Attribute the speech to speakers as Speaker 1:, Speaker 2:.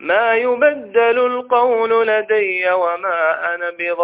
Speaker 1: ما يبدل القول لدي وما أنا بظلم